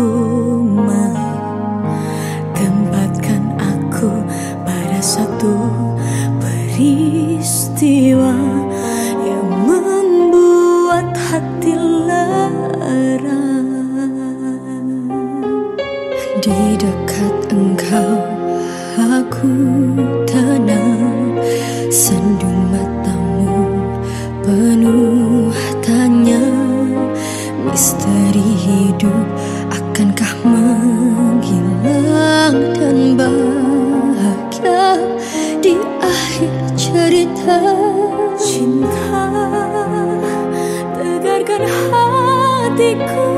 yang ku mau Tempatkan aku pada satu peristiwa Yang membuat hati lara Di dekat engkau aku tenang. Sendu matamu penuh tanya. Misteri hidup akankah menghilang Dan bahagia di akhir cerita? Cinta tegarkan hatiku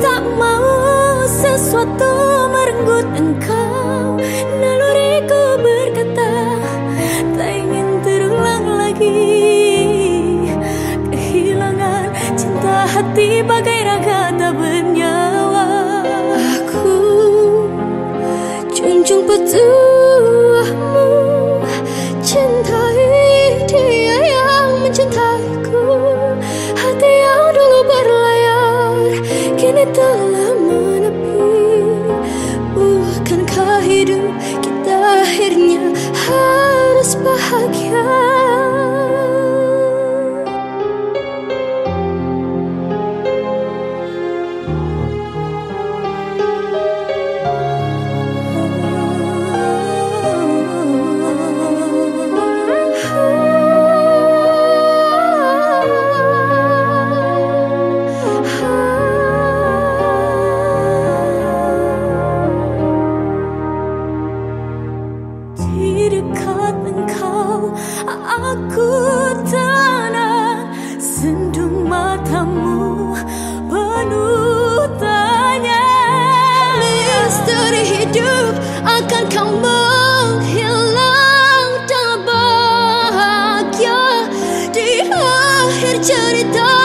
Tak mau sesuatu merenggut engkau. Naluriku berkata Tak ingin terulang lagi. Kehilangan cinta hati bagai raga tak ujung petuahmu Cintai dia yang mencintaiku. Hati yang dulu berlayar Kini telah menepi. Bukankah hidup kita akhirnya harus bahagia? Di dekat engkau aku tenang Sendu matamu penuh tanya. Misteri hidup akan kau menghilang. Dan bahagia di akhir cerita.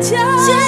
家。